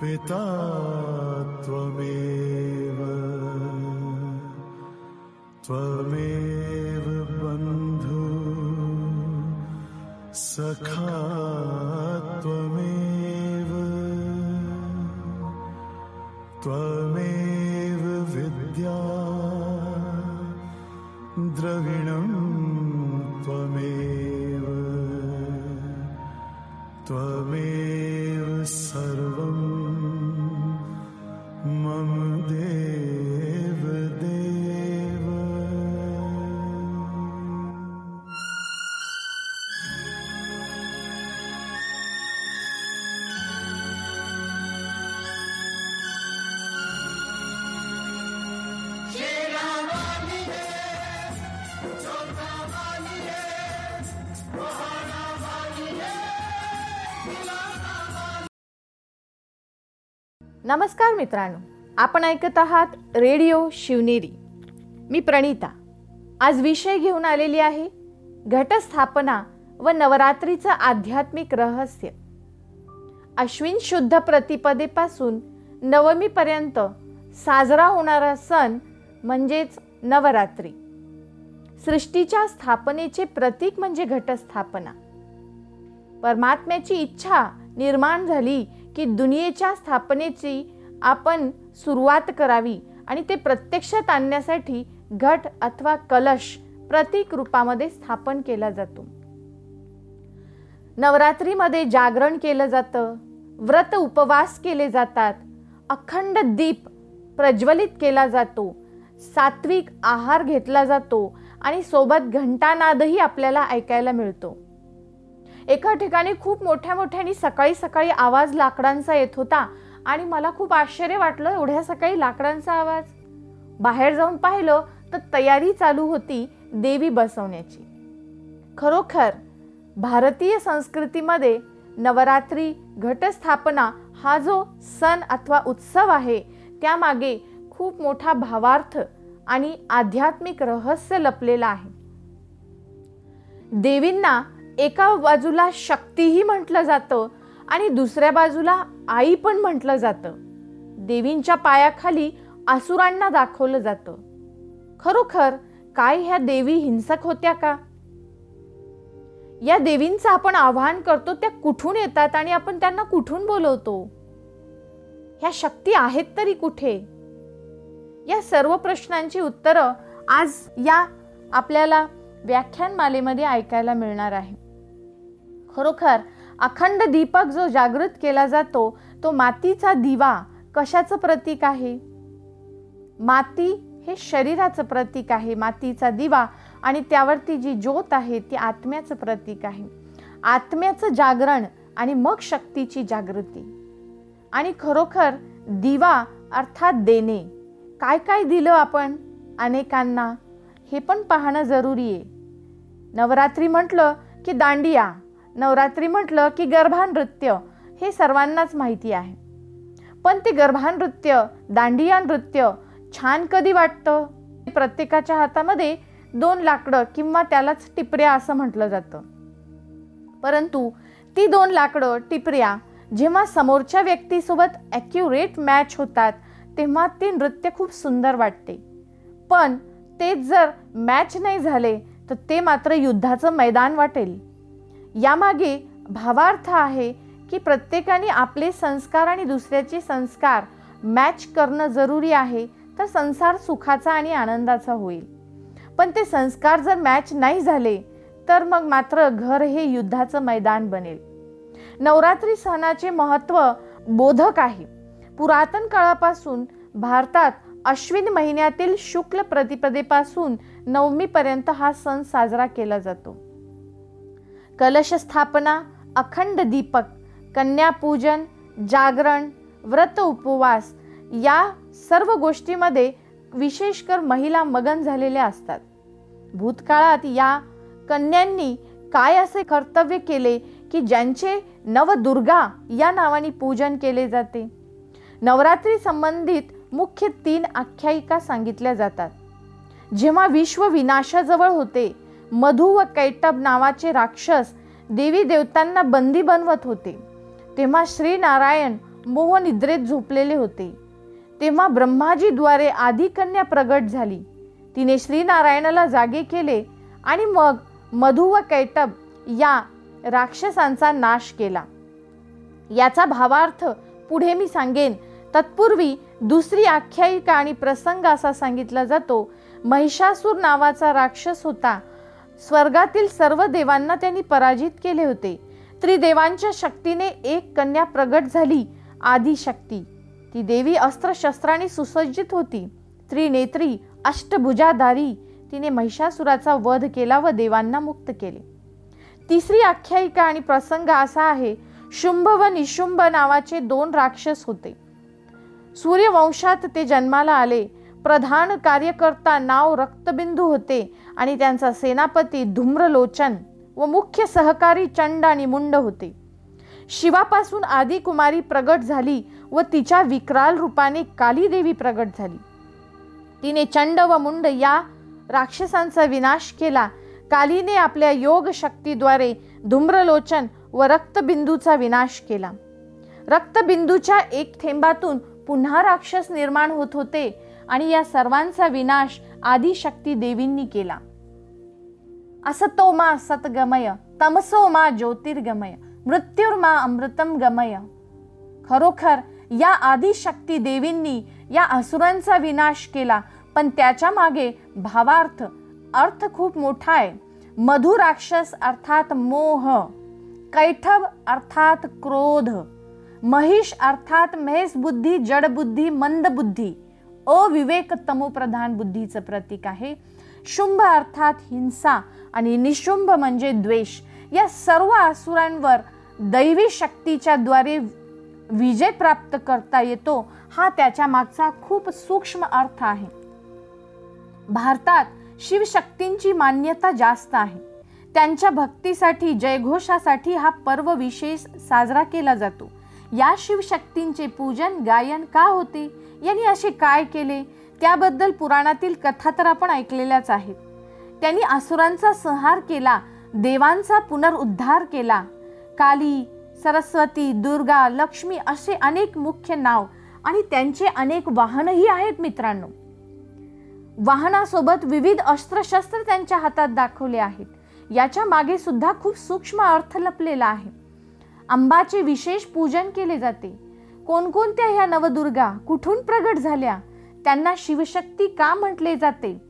पिता त्वमेव। त्वमेव बन्धु। सखा त्वमेव। त्वमेव विद्या। द्रविणं त्वमेव। त्वमेव सर्वं नमस्कार मित्रांनो आपण ऐकत आहात रेडिओ शिवनेरी. मी प्रणिता. आज विषय घेऊन आलेली आहे घटस्थापना व नवरात्रीचं आध्यात्मिक रहस्य. अश्विन शुद्ध प्रतिपदेपासून नवमीपर्यंत साजरा होणारा सण म्हणजेच नवरात्री. सृष्टीच्या स्थापनेचे प्रतीक म्हणजे घटस्थापना. परमात्म्याची इच्छा निर्माण झाली की दुनियेच्या स्थापनेची आपण सुरुवात करावी आणि ते प्रत्यक्षात आणण्यासाठी घट अथवा कलश प्रतीक रूपामध्ये स्थापन केला जातो. नवरात्रीमध्ये जागरण केलं जातं व्रत उपवास केले जातात अखंड दीप प्रज्वलित केला जातो सात्विक आहार घेतला जातो आणि सोबत घंटानादही आपल्याला ऐकायला मिळतो. एका ठिकाणी खूप मोठ्या मोठ्याने सकाळी सकाळी आवाज लाकडांचा येत होता. आणि मला खूप आश्चर्य वाटलं एवढ्या सकाळी लाकडांचा आवाज. बाहेर जाऊन पाहिलं तर तयारी चालू होती देवी बसवण्याची. खरोखर भारतीय संस्कृतीमध्ये नवरात्री घटस्थापना हा जो सण अथवा उत्सव आहे त्यामागे खूप मोठा भावार्थ आणि आध्यात्मिक रहस्य लपलेलं आहे. देवींना एका बाजूला शक्तीही म्हटलं जातं आणि दुसऱ्या बाजूला आई पण म्हटलं जातं. देवींच्या पायाखाली आसुरांना दाखवलं जातं. खरोखर काय ह्या देवी हिंसक होत्या का? या देवींचं आपण आवाहन करतो त्या कुठून येतात आणि आपण त्यांना कुठून बोलवतो? ह्या शक्ती आहेत तरी कुठे? या सर्व प्रश्नांची उत्तरं आज या आपल्याला व्याख्यानमालेमध्ये ऐकायला मिळणार आहे. खरोखर अखंड दीपक जो जागृत केला जातो तो मातीचा दिवा कशाचं प्रतीक आहे? माती हे शरीराचं प्रतीक आहे मातीचा दिवा आणि त्यावरती जी ज्योत आहे ती आत्म्याचं प्रतीक आहे. आत्म्याचं जागरण आणि मग शक्तीची जागृती. आणि खरोखर दिवा अर्थात देणे. काय काय दिलं आपण? अनेकांना. हे पण पाहणं जरुरी आहे. नवरात्री म्हटलं की दांडिया. नवरात्री म्हटलं की गर्भानृत्य हे सर्वांनाच माहिती आहे. पण ते गर्भानृत्य दांडिया नृत्य छान कधी वाटतं? प्रत्येकाच्या हातामध्ये दोन लाकडं किंवा त्यालाच टिपऱ्या असं म्हटलं जातं. परंतु ती दोन लाकडं टिपऱ्या जेव्हा समोरच्या व्यक्तीसोबत ॲक्युरेट मॅच होतात तेव्हा ते नृत्य खूप सुंदर वाटते. पण तेच जर मॅच नाही झाले तर ते मात्र युद्धाचं मैदान वाटेल. यामागे भावार्थ आहे की प्रत्येकाने आपले संस्कार आणि दुसऱ्याचे संस्कार मॅच करणं जरुरी आहे तर संसार सुखाचा आणि आनंदाचा होईल. पण ते संस्कार जर मॅच नाही झाले तर मग मात्र घर हे युद्धाचं मैदान बनेल. नवरात्री सणाचे महत्त्व बोधक आहे. पुरातन काळापासून भारतात अश्विन महिन्यातील शुक्ल प्रतिपदेपासून नवमीपर्यंत हा सण साजरा केला जातो. कलशस्थापना अखंड दीपक कन्यापूजन जागरण व्रत उपवास या सर्व गोष्टीमध्ये विशेषकर महिला मगन झालेल्या असतात. भूतकाळात या कन्यांनी काय असे कर्तव्य केले की ज्यांचे नवदुर्गा या नावाने पूजन केले जाते? नवरात्री संबंधित मुख्य तीन आख्यायिका सांगितल्या जातात. जेव्हा विश्व विनाशाजवळ होते मधु व कैटब नावाचे राक्षस देवी देवतांना बंदी बनवत होते. तेव्हा श्रीनारायण मोहनिद्रेत झोपलेले होते. तेव्हा ब्रह्माजीद्वारे आधी प्रगट झाली. तिने श्रीनारायणाला जागे केले आणि मग मधु व कैटब या राक्षसांचा नाश केला. याचा भावार्थ पुढे मी सांगेन. तत्पूर्वी दुसरी आख्यायिका आणि प्रसंग असा सांगितला जातो महिषासूर नावाचा राक्षस होता स्वर्गातील सर्व देवांना त्यांनी पराजित केले होते. त्रिदेवांच्या शक्तीने एक कन्या प्रगट झाली आदिशक्ती. ती देवी अस्त्रशस्त्राने सुसज्जित होती. त्रिनेत्री अष्टभुजाधारी तिने महिषासुराचा वध केला व देवांना मुक्त केले. तिसरी आख्यायिका आणि प्रसंग असा आहे शुंभ व निशुंभ नावाचे दोन राक्षस होते. सूर्यवंशात ते जन्माला आले. प्रधान कार्यकर्ता नाव रक्तबिंदू होते. आणि त्यांचा सेनापती धूम्रलोचन व मुख्य सहकारी चंड आणि मुंड होते. शिवापासून आदी कुमारी प्रगट झाली व तिच्या विक्राल रूपाने कालीदेवी प्रगट झाली. तिने चंड व मुंड या राक्षसांचा विनाश केला. कालीने आपल्या योग शक्तीद्वारे धूम्रलोचन व रक्तबिंदूचा विनाश केला. रक्तबिंदूच्या एक थेंबातून पुन्हा राक्षस निर्माण होत होते आणि या सर्वांचा विनाश आदिशक्ती देवींनी केला. असतो मा सतगमय तमसोमा ज्योतिर्गमय मृत्युर्मा अमृतम गमय. खरोखर या आदिशक्ती देवींनी या असुरांचा विनाश केला पण त्याच्यामागे भावार्थ अर्थ खूप मोठा आहे. मधु राक्षस अर्थात मोह कैठब अर्थात क्रोध महिष अर्थात महेश बुद्धी जड बुद्धी मंद बुद्धी अविवेक तमोप्रधान बुद्धीचं प्रतीक आहे. शुंभ अर्थात हिंसा आणि निशुंभ म्हणजे द्वेष या सर्व असुरांवर दैवी शक्तीच्या द्वारे विजय प्राप्त करता येतो हा त्याच्या मागचा खूप सूक्ष्म अर्थ आहे. भारतात शिवशक्तींची मान्यता जास्त आहे. त्यांच्या भक्तीसाठी जयघोषासाठी हा पर्व विशेष साजरा केला जातो. या शिवशक्तींचे पूजन गायन का होते? यांनी असे काय केले? त्याबद्दल पुराणातील कथा तर आपण ऐकलेल्याच आहेत. त्यांनी असुरांचा संहार केला देवांचा पुनरुद्धार केला. काली सरस्वती दुर्गा लक्ष्मी असे अनेक मुख्य नाव आणि त्यांचे अनेक वाहनही आहेत मित्रांनो. वाहनासोबत विविध अस्त्रशस्त्र त्यांच्या हातात दाखवले आहेत. याच्या मागे सुद्धा खूप सूक्ष्म अर्थ लपलेला आहे. अंबाचे विशेष पूजन केले जाते. कोणकोणत्या ह्या नवदुर्गा कुठून प्रगट झाल्या? त्यांना शिवशक्ती का म्हटले जाते?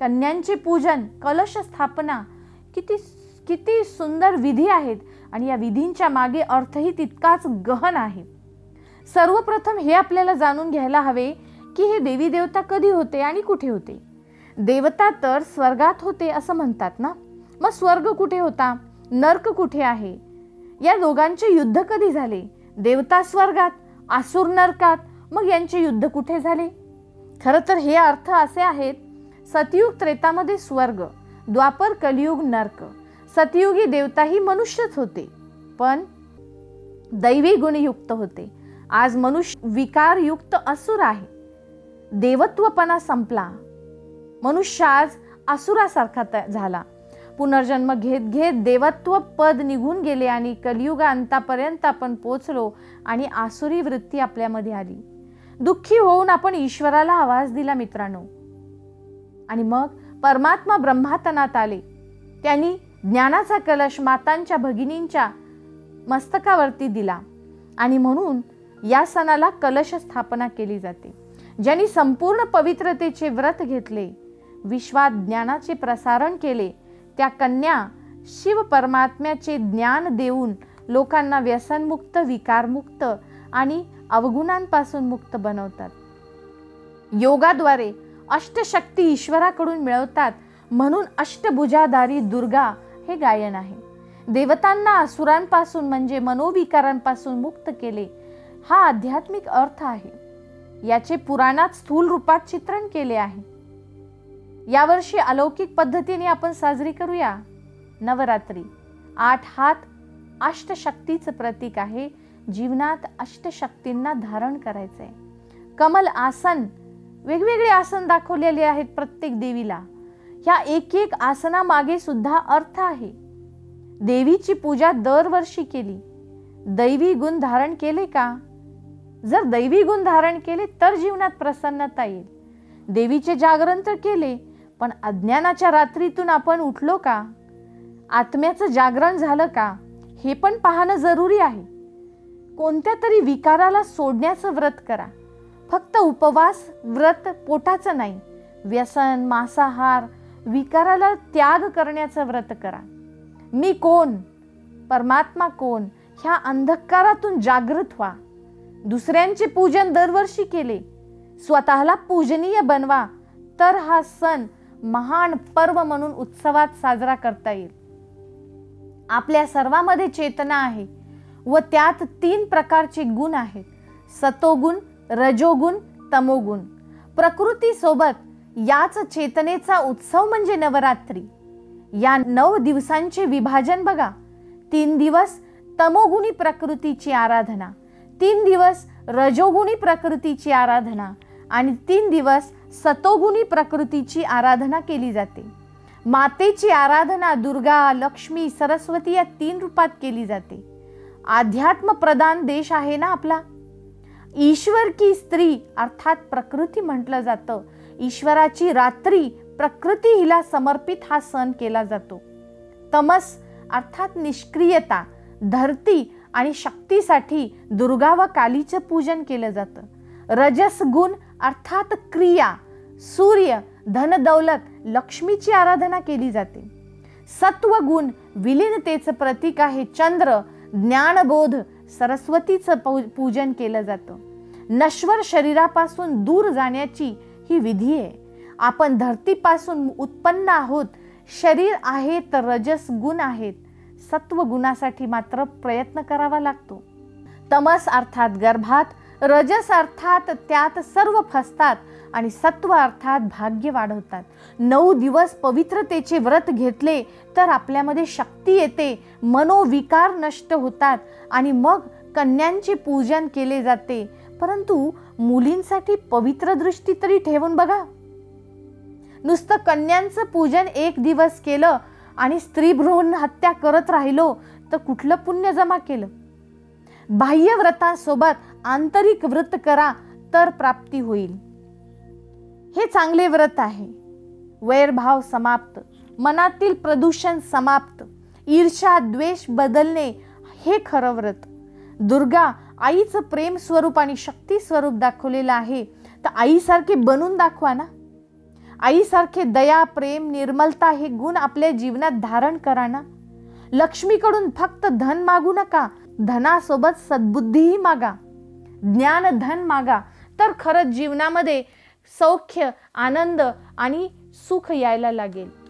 कन्यांचे पूजन कलश स्थापना किती किती सुंदर विधी आहेत आणि या विधींच्या मागे अर्थही तितकाच गहन आहे. सर्वप्रथम हे आपल्याला जाणून घ्यायला हवे की हे देवी देवता कधी होते आणि कुठे होते? देवता तर स्वर्गात होते असं म्हणतात ना? मग स्वर्ग कुठे होता? नर्क कुठे आहे? या दोघांचे युद्ध कधी झाले? देवता स्वर्गात आसुर नरकात मग यांचे युद्ध कुठे झाले? खरं तर हे अर्थ असे आहेत सतयुग त्रेतामध्ये स्वर्ग द्वापर कलियुग नर्क. सतयुगी देवताही मनुष्यच होते पण दैवी गुणयुक्त होते. आज मनुष्य विकारयुक्त असुर आहे. देवत्वपणा संपला. मनुष्य आज असुरासारखा झाला. पुनर्जन्म घेत घेत देवत्व पद निघून गेले आणि कलियुगा अंतापर्यंत आपण पोचलो आणि आसुरी वृत्ती आपल्यामध्ये आली. दुःखी होऊन आपण ईश्वराला आवाज दिला मित्रांनो. आणि मग परमात्मा ब्रह्मातनात आले. त्यांनी ज्ञानाचा कलश मातांच्या भगिनींच्या मस्तकावरती दिला. आणि म्हणून या सणाला कलश स्थापना केली जाते. ज्यांनी संपूर्ण पवित्रतेचे व्रत घेतले विश्वात ज्ञानाचे प्रसारण केले त्या कन्या शिव परमात्म्याचे ज्ञान देऊन लोकांना व्यसनमुक्त विकारमुक्त आणि अवगुणांपासून मुक्त बनवतात. योगाद्वारे अष्टशक्ती ईश्वराकडून मिळवतात म्हणून अष्टभुजाधारी दुर्गा हे गायन आहे. देवतांना असुरांपासून म्हणजे मनोविकारांपासून मुक्त केले हा आध्यात्मिक अर्थ आहे. याचे पुराणात स्थूल रूपात चित्रण केले आहे. यावर्षी अलौकिक पद्धतीने आपण साजरी करूया. नवरात्री. आठ हात अष्टशक्तीचं प्रतीक आहे. जीवनात अष्टशक्तींना धारण करायचंय. कमल आसन वेगवेगळे आसन दाखवलेले आहेत प्रत्येक देवीला. ह्या एक एक आसनामागे सुद्धा अर्थ आहे. देवीची पूजा दरवर्षी केली. दैवी गुण धारण केले का? जर दैवी गुण धारण केले तर जीवनात प्रसन्नता येईल. देवीचे जागरण तर केले पण अज्ञानाच्या रात्रीतून आपण उठलो का? आत्म्याचं जागरण झालं का? हे पण पाहणं जरुरी आहे. कोणत्या तरी विकाराला सोडण्याचं व्रत करा. फक्त उपवास व्रत पोटाचं नाही. व्यसन मांसाहार विकाराला त्याग करण्याचं व्रत करा. मी कोण? परमात्मा कोण? ह्या अंधकारातून जागृत व्हा. दुसऱ्यांचे पूजन दरवर्षी केले. स्वतःला पूजनीय बनवा. तर हा सण महान पर्व म्हणून उत्सवात साजरा करता येईल. आपल्या सर्वांमध्ये चेतना आहे. व त्यात तीन प्रकारचे गुण आहेत. सतोगुण रजोगुण तमोगुण. प्रकृतीसोबत याच चेतनेचा उत्सव म्हणजे नवरात्री. या नऊ दिवसांचे विभाजन बघा. तीन दिवस तमोगुणी प्रकृतीची आराधना तीन दिवस रजोगुणी प्रकृतीची आराधना आणि तीन दिवस सतोगुणी प्रकृतीची आराधना केली जाते. मातेची आराधना दुर्गा लक्ष्मी सरस्वती या तीन रूपात केली जाते. अध्यात्म प्रधान देश आहे ना आपला? ईश्वर की स्त्री अर्थात प्रकृती म्हटलं जातं. ईश्वराची रात्री प्रकृती हिला समर्पित हा सण केला जातो. तमस अर्थात निष्क्रियता धरती आणि शक्तीसाठी दुर्गा व कालीचं पूजन केलं जातं. रजस गुण अर्थात क्रिया सूर्य धनदौलत लक्ष्मीची आराधना केली जाते. सत्व गुण विलीनतेचं प्रतीक आहे चंद्र ज्ञानबोध सरस्वतीचं पूजन केलं जातं. नश्वर शरीरापासून दूर जाण्याची ही विधी आहे. आपण धरतीपासून उत्पन्न आहोत शरीर आहे तर रजस गुण आहेत. सत्व गुणासाठी मात्र प्रयत्न करावा लागतो. तमस अर्थात गर्भात रजस अर्थात त्यात सर्व फसतात. आणि सत्व अर्थात भाग्य वाढवतात. नऊ दिवस पवित्रतेचे व्रत घेतले तर आपल्यामध्ये शक्ती येते मनोविकार नष्ट होतात आणि मग कन्यांचे पूजन केले जाते. परंतु मुलींसाठी पवित्र दृष्टी तरी ठेवून बघा. नुसतं कन्यांचं पूजन एक दिवस केलं आणि स्त्री भ्रूण हत्या करत राहिलो तर कुठलं पुण्य जमा केलं? बाह्य व्रतासोबत आंतरिक व्रत करा तर प्राप्ती होईल. हे चांगले व्रत आहे. वैरभाव समाप्त मनातील प्रदूषण समाप्त ईर्षा द्वेष बदलणे हे खरं व्रत. दुर्गा आईचं प्रेम स्वरूप आणि शक्ती स्वरूप दाखवलेलं आहे. तर आईसारखे बनून दाखवा ना. आईसारखे दया प्रेम निर्मलता हे गुण आपल्या जीवनात धारण करा ना. लक्ष्मीकडून फक्त धन मागू नका. धनासोबत सद्बुद्धीही मागा. ज्ञान धन मागा. तर खरंच जीवनामध्ये सौख्य आनंद आणि सुख यायला लागेल.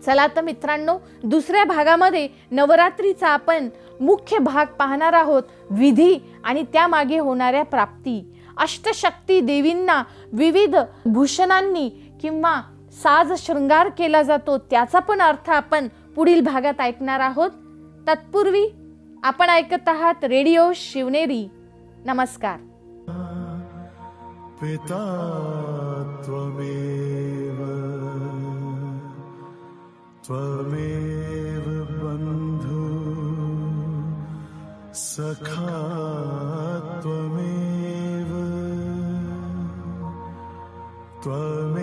चला तर मित्रांनो दुसऱ्या भागामध्ये नवरात्रीचा आपण मुख्य भाग पाहणार आहोत विधी आणि त्यामागे होणाऱ्या प्राप्ती. अष्टशक्ती देवींना विविध भूषणांनी किंवा साज शृंगार केला जातो त्याचा पण अर्थ आपण पुढील भागात ऐकणार आहोत. तत्पूर्वी आपण ऐकत आहात रेडिओ शिवनेरी. नमस्कार. पिता त्वमेव। त्वमेव बन्धु। सखा त्वमेव। त्वमेव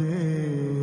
দে